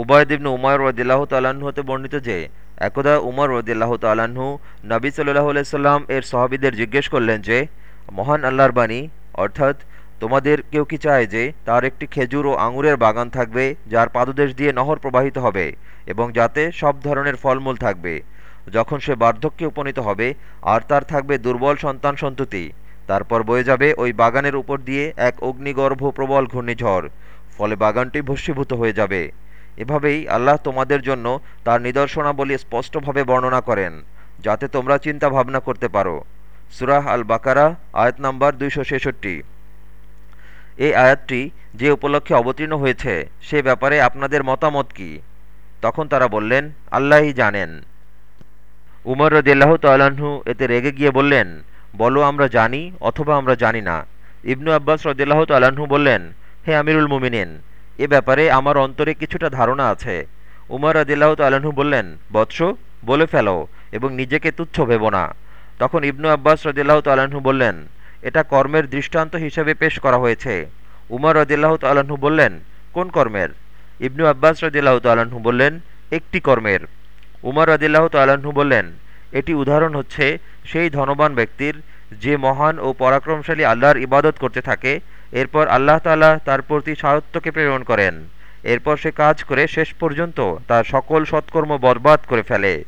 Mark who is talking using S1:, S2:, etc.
S1: উবায়দ ইবনু উমার রদিল্লাহ তাল্লাহ্ন হতে বর্ণিত যে, একদা উমর রদিল্লাহ তাল্লাহ্ন নবী সাল্লাহ আলাইসাল্লাম এর সহাবিদের জিজ্ঞেস করলেন যে, মহান আল্লাহর বাণী, অর্থাৎ তোমাদের কেউ কি চায় যে, তার একটি খেজুর ও আঙুরের বাগান থাকবে যার পাদদেশ দিয়ে নহর প্রবাহিত হবে এবং যাতে সব ধরনের ফলমূল থাকবে। যখন সে বার্ধক্যে উপনীত হবে, আর তার থাকবে দুর্বল সন্তান সন্ততি। তারপর বয়ে যাবে ওই বাগানের উপর দিয়ে এক অগ্নিগর্ভ প্রবল ঘূর্ণিঝড়, ফলে বাগানটি ভস্মীভূত হয়ে যাবে। এভাবেই আল্লাহ তোমাদের জন্য তার নিদর্শনাবলী স্পষ্টভাবে বর্ণনা করেন, যাতে তোমরা চিন্তা ভাবনা করতে পারো। সুরাহ আল বাকারা আয়াত নম্বর দুইশো ছেষট্টি। এই আয়াতটি যে উপলক্ষে অবতীর্ণ হয়েছে, সে ব্যাপারে আপনাদের মতামত কি? তখন তারা বললেন, আল্লাহই জানেন। উমর রদিল্লাহ তাল্লাহ্ন এতে রেগে গিয়ে বললেন, বলো আমরা জানি অথবা আমরা জানি না। ইবনু আব্বাস রদিল্লাহ তাল্লাহ্ন বললেন, হে আমিরুল মুমিনিন এ ব্যাপারে আমার অন্তরে কিছুটা ধারণা আছে। উমর রদিল্লাহ তাল্লাহ্ন বললেন, বৎস, বলে ফেলো এবং নিজেকে তুচ্ছ ভেব না। তখন ইবনু আব্বাস রদিল্লাহ তাল্লাহ্ন বললেন, এটা কর্মের দৃষ্টান্ত হিসেবে পেশ করা হয়েছে। উমর রদিল্লাহ তাল্লাহ্ন বললেন, কোন কর্মের? ইবনু আব্বাস রদিল্লাহ তাল্লাহ্ন বললেন, একটি কর্মের। উমর রদিল্লাহ তাল্লাহ্ন বললেন, এটি উদাহরণ হচ্ছে সেই ধনবান ব্যক্তির যে মহান ও পরাক্রমশালী আল্লাহর ইবাদত করতে থাকে এরপর আল্লাহ তালা তার প্রতি সারত্বকে প্রেরণ করেন। এরপর সে কাজ করে শেষ পর্যন্ত তার সকল সৎকর্ম বরবাদ করে ফেলে।